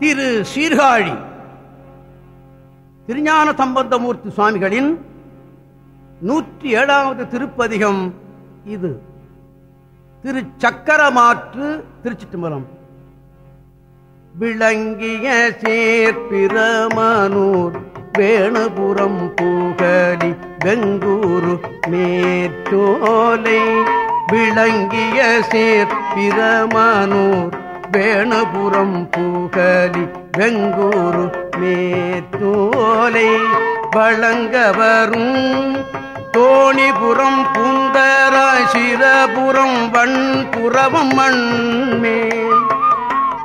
திரு சீர்காழி. திருஞான சம்பந்தமூர்த்தி சுவாமிகளின் நூற்றி ஏழாவது திருப்பதிகம் இது. திரு சக்கரமாற்று திருச்சிட்டுமலம் விளங்கிய சேர்பிரமனூர் வேணுபுரம் பூகலி வெங்கூரு மேற்றோலை விளங்கிய சேர்பிரமனூர் வேணுபுரம் பூகலி வெங்கூரு மேற்றோலை வழங்கவரும். தோணிபுரம் புந்தராசிரபுரம் வண்புறவம் மண்மேல்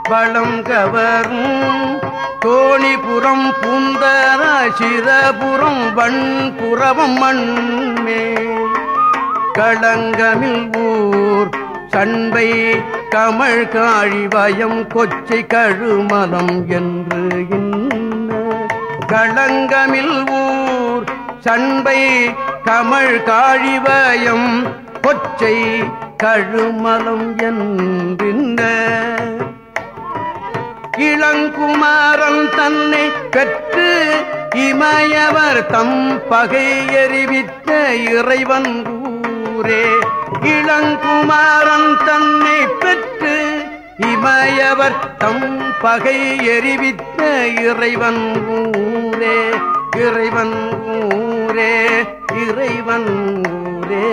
வளம் கவரும் தோணிபுரம் பூந்தராசிரபுரம் வண்புறவம் மண்மேல். களங்கமில் ஊர் சண்பை கமழ் காழிவயம் கொச்சை கழுமலம் என்று இன்ன களங்கமில் ஊர் சண்பை கமழ் காழிவயம் கொச்சை கழுமலம் என்றின்ன இளங்குமாரன் தன்னை பெற்று இமயவர் தம் பகை எறிவித்த இறைவன் ஊரே. இளங்குமாரன் தன்னை இமயவர் தம் பகை எரிவித்த இறைவன் ஊரே இறைவன் ஊரே இறைவன் ஊரே.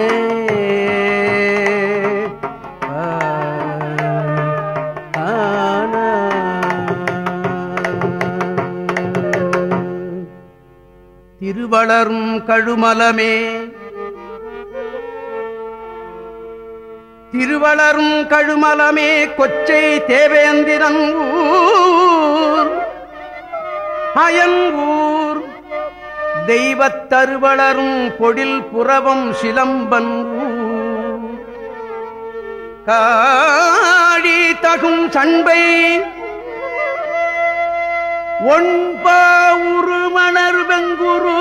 திருவளரும் கழுமலமே திருவளரும் கழுமலமே கொச்சை தேவேந்திரங்கூர். அயங்கூர். தெய்வத்தருவளரும் பொழில் புறவம் சிலம்பன் காழி தகும் சண்பை. ஒன்பா உருமணர் வெங்குரு.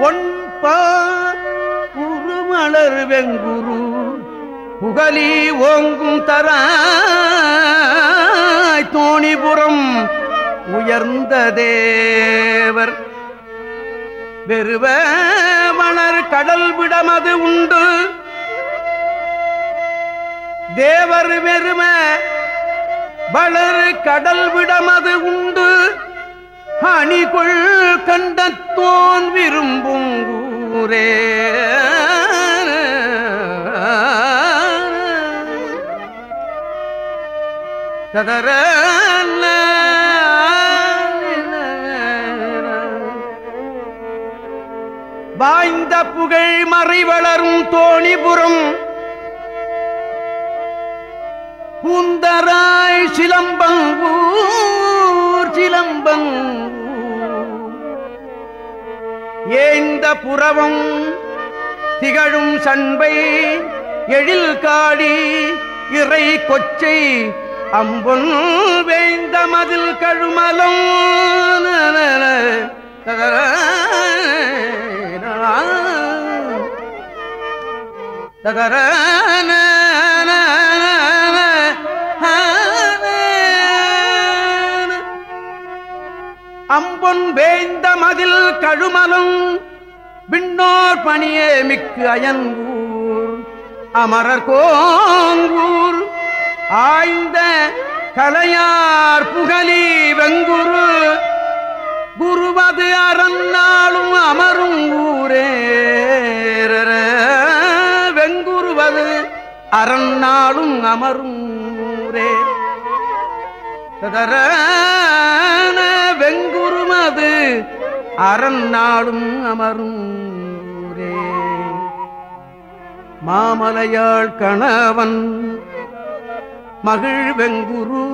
ஒன் உருமலர் வெங்குரு புகலி ஓங்கும் தராய். தோணிபுரம் உயர்ந்த தேவர். வெறுவ மணர் கடல் விடமது உண்டு. தேவர் வெறும வளர் கடல் விடமது உண்டு. அணிகொள் கண்ட ததர வாய்ந்த புகழ் மறை வளரும் தோணிபுரம். பூந்தராய் சிலம்பங்கூர் சிலம்பங் ஏந்த புறவம் திகழும் சண்பை எழில் காடி இறை கொச்சை அம்பொன் வேந்த மதில் கழுமலும் தகர அம்பொன் வேந்த மதில் கழுமலும் விண்ணோர் பணியே மிக்கு அயங்கூர் அமரர் கோங்கூர். ஆய்ந்த கலையார் புகலி வெங்குரு. குருவது அறநாளும் அமரும் ஊரே. வெங்குருவது அறநாளும் அமரும் ஊரே. ததர வெங்குருமது அறநாளும் அமரும் ஊரே. மாமலையாள் கணவன் மகிழ்வெங்குரு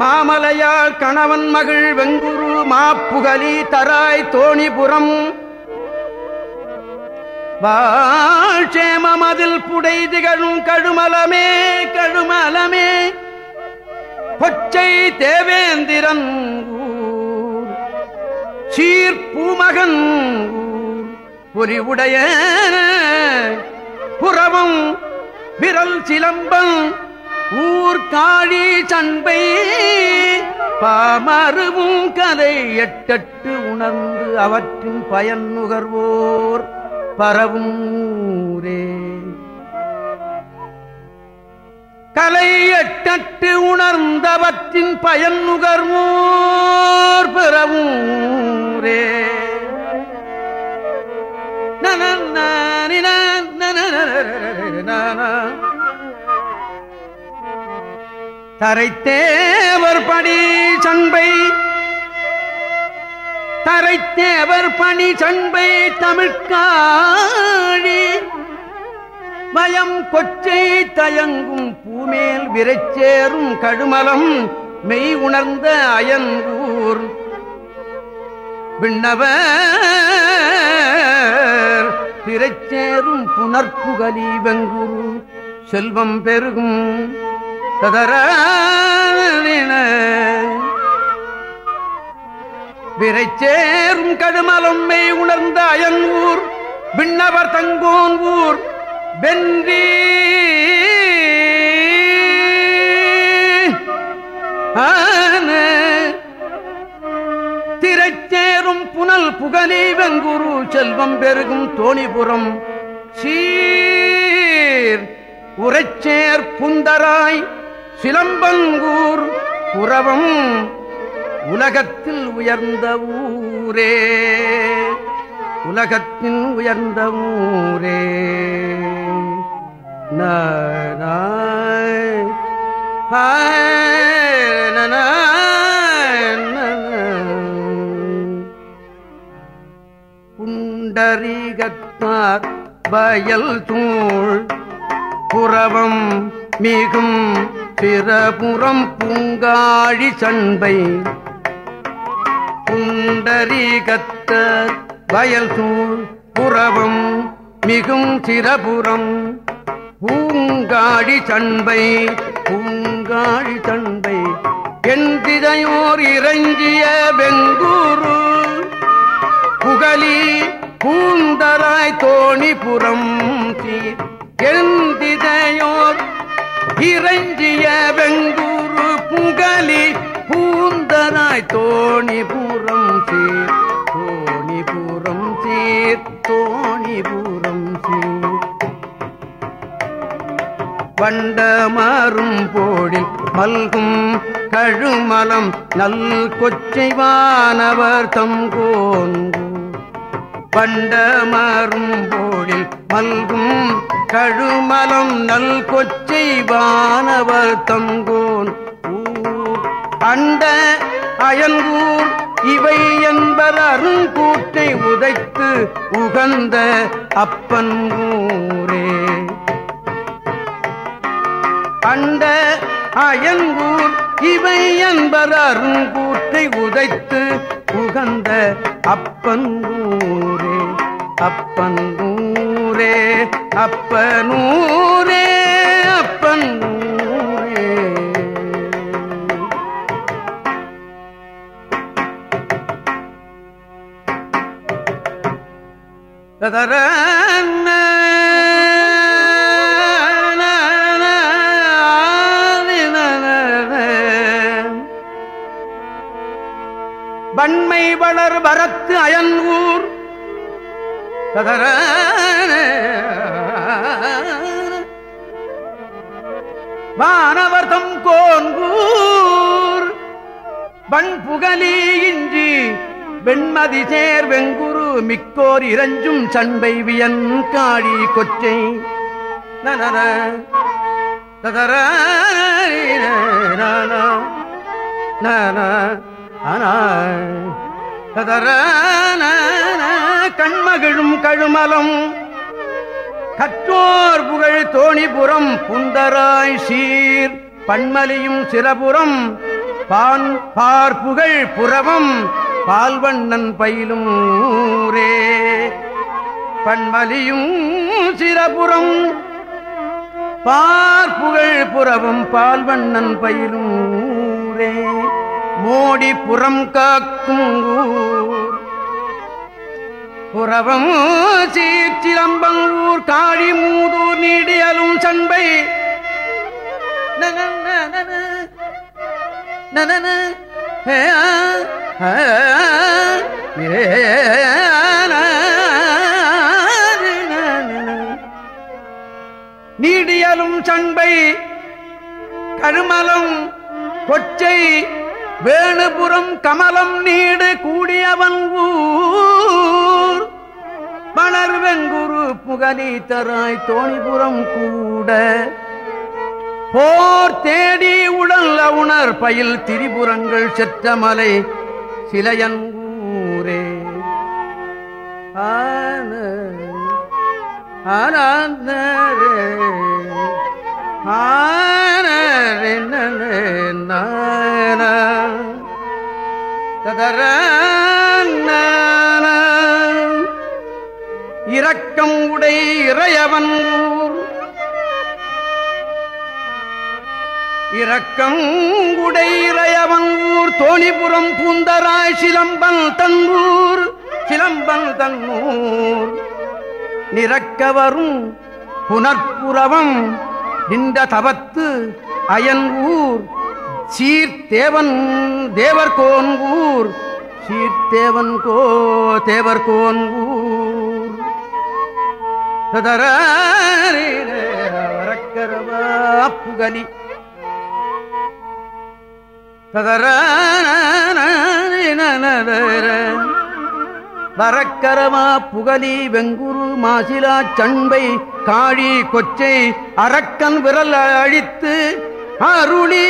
மாமலையால் கணவன் மகிழ் வெங்குரு மாப்புகலி தராய் தோணிபுரம். வாழ்ச்சேமதில் புடை திகழும் கழுமலமே கழுமலமே. பொச்சை தேவேந்திரன் சீர்பூமகன் புரிவுடைய புறமும் விரல் சிலம்பம் ஊர்காழி சண்பை பாமருவும் கதை எட்டெட்டு உணர்ந்து அவற்றின் பயன் நுகர்வோர் பரவும் ஊரே. கலை எட்டட்டு உணர்ந்தவற்றின் பயன் நுகர்வோர் பெறவும் தரைத்தேவர் பணி சண்பை தரைத்தேவர் பணி சண்பை தமிழ்காழி மயம் கொச்சை தயங்கும் பூமேல் விரைச்சேறும் கழுமலம் மெய் உணர்ந்த அயன்கூர் விண்ணவர் பிறச்சேரும் புனர்புகலி வெங்குரு செல்வம் பெருகும் ததர விரைச்சேரும் கடுமலம்மை உணர்ந்த அயன் விண்ணவர் தங்கோன் ஊர் வென்றி. ஆ. புனல் புகழி வெங்குரு செல்வம் பெருகும் தோணிபுரம். சீர் உரைச்சேர் புந்தராய் சிலம்பங்கூர் புறவம் உலகத்தில் உயர்ந்த ஊரே. உலகத்தின் உயர்ந்த ஊரே. நாய் புண்டரீகத்தார் வயல் தூள் புறவம் மிகும் பிறபுறம் பூங்காழி சண்பை. புண்டரீகத்த வயல் சூழ் புறவம் மிகும் சிறபுறம் பூங்காழி சண்பை. பூங்காழி சண்பை. எந்திதையோர் இறங்கிய பெங்கூரு புகழி பூந்தராய் தோணிபுரம் தீர் எழுந்திதையோர் இறைஞ்சிய வெங்கூரு புகலி பூந்தராய் தோணிபுரம் சீர் தோணிபுரம் சீர் தோணிபுரம் சீர் வண்டமாறும் போடில் மல்கும் கழுமலம் நல் கொச்சைவானவர் தங்கோன்கு பண்டமரும் போழில் மல்கும் கழுமலம் நல் கொச்சை வானவர் தங்கோன். ஊர் அண்ட அயன்கூர் இவை என்பர் அருங்கூட்டை உதைத்து உகந்த அப்பன் ஊரே. அண்ட அயங்கூர் இவை என்பர் அருங்கூட்டை உதைத்து உகந்த அப்பன் ஊர். அப்பன்கூரே அப்பனூரே அப்பன்கூரே ததர வன்மை வளர் வரத்து அயன் ததர வானவர்தம் கோன்கூர் வன்புகலி இன்றி வெண்மதி சேர் வெங்குரு மிக்கோர் இரஞ்சும் சண்பை வியன் காழி கொச்சை நனன ததர நன கண்மகிழும் கழுமலம். கற்றோர் புகழ் தோணிபுரம் புந்தராய் சீர். பண்மலியும் சிறபுறம் பான் பார்புகழ் புறவம் பால்வண்ணன் பயிலும் ஊரே. பண்மலியும் சிறபுறம் பார்புகழ் புறவும் பால்வண்ணன் பயிலும் ஊரே. மோடி புறம் காக்கும் ஊர். புறவம் சீர்ச்சிலம்பம் ஊர் காழி மூதூர் நீடியலும் சண்பை நீடியலும் சண்பை. கருமலம் கொச்சை. வேணுபுரம் கமலம் நீடு கூடியவன் ஊர் மலர்வெங்குரு புகலி தராய் தோணிபுரம் கூட. போர் தேடி உடல் உணர் பயில் திரிபுரங்கள் செற்றமலை சிலையன் ஊரே. ஆன ஆன ஆனரே ததர இரக்கம் உடை இறையவன் ஊர். இரக்கம் உடை இறையவன் ஊர். தோணிபுரம் பூந்தராய் சிலம்பன் தன்னூர் சிலம்பன் தன்னூர் நிறக்க வரும் புனர்ப்புறவம் நின்ற தவத்து அயன் ஊர். சீர்த்தேவன் தேவர்கோன் ஊர். சீர்த்தேவன் கோ தேவர்கோன் ஊர். ததர வரக்கரவா ததர வரக்கரமா புகலி வெங்குரு மாசிலா சண்பை காழி கொச்சை அரக்கன் விரல் அழித்து அருளி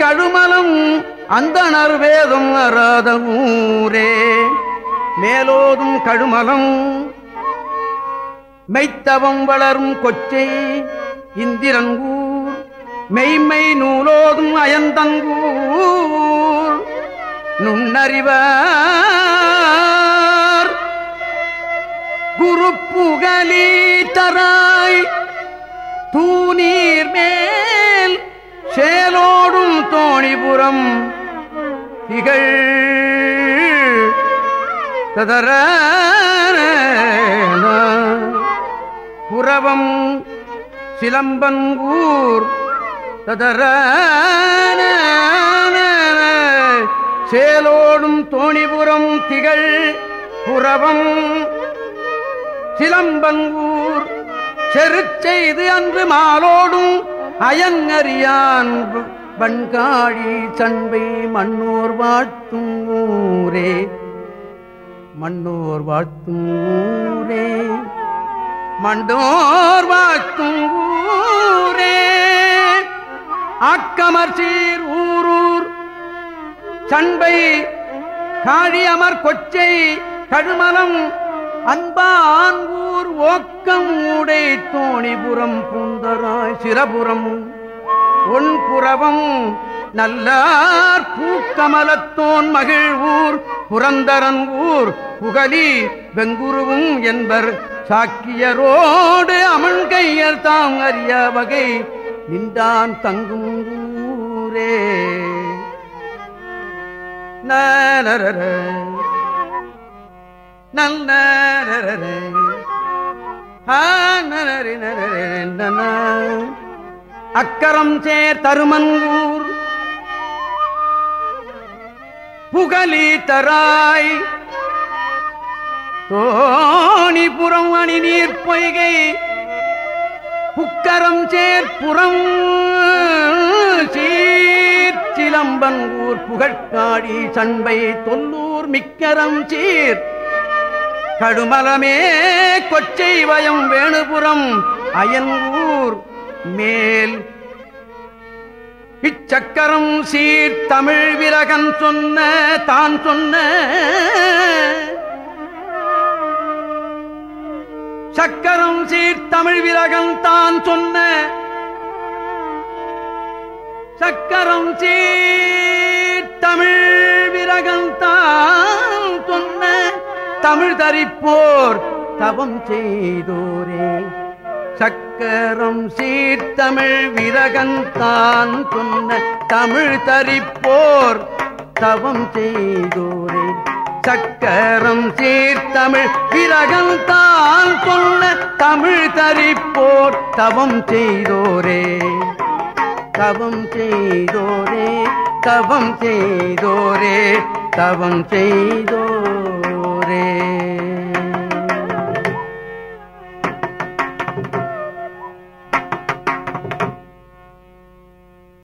கழுமலம் அந்தணர் வேதம் அறாத மேலோதும் கழுமலம் மெய்த்தவம் வளரும் கொச்சை இந்திரங்கூர் மெய்மை நூலோதும் அயந்தங்கூர். நுண்ணறிவார் குரு புகலி தராய் தூநீர் மேல் சேலோடும் தோணிபுரம். திகழ் ததர புறவம் சிலம்பங்கூர் ததர சேலோடும் தோணிபுரம் திகழ் புறவம் சிலம்பங்கூர் செருச்செய்து அன்று மாலோடும் அயங்கரியான் பண்காழி சண்பை மண்ணோர் வாழ்த்தும் ஊரே. மண்ணோர் வாழ்த்தும் ஊரே. மண்டோர் வாழ்த்தும் ஊரே. ஆக்கமர் சீர் ஊரூர். சண்பை காழியமர் கொச்சை கழுமலம் அன்பான்கூர் ஓக்கம் உடை தோணிபுரம் பூந்தராய் சிரபுரம் ஒன்புறவம் நல்லார் பூக்கமலத்தோன் மகிழ்வூர். புரந்தரன் ஊர் புகலி வெங்குருவும் என்பர். சாக்கியரோடு அமன்கையர் தாம் அறிய வகை நின்றான் தங்கும் ஊரே. நரர நல்ல அக்கரம் சேர் தருமன் ஊர் புகலீத்தராய் தோணிபுறம் அணி நீர் பொய்கை புக்கரம் சேர்ப்புறம் சீர்ச்சிலம்பன் ஊர் புகழ்காடி சண்பை தொல்லூர் மிக்கரம் சீர். கடுமலமே கொச்சை வயம் வேணுபுரம் அயன்கூர் மேல் இச்சக்கரம் சீர் தமிழ் விரகன் சொன்ன தான் சொன்ன. சக்கரம் சீர் தமிழ் விரகன் தான் சொன்ன. சக்கரம் சீர் தமிழ் விரகன் தான் சொன்ன. தமிழ் தரிப்போர் தவம் செய்தோரே. சக்கரம் சீர்த்தமிழ் விரகந்தான் சொன்ன தமிழ் தரிப்போர் தவம் செய்தோரே. சக்கரம் சீர்த்தமிழ் விரகந்தான் சொன்ன தமிழ் தரிப்போர் தவம் செய்தோரே. தவம் செய்தோரே தவம் செய்தோரே தவம் செய்தோரே.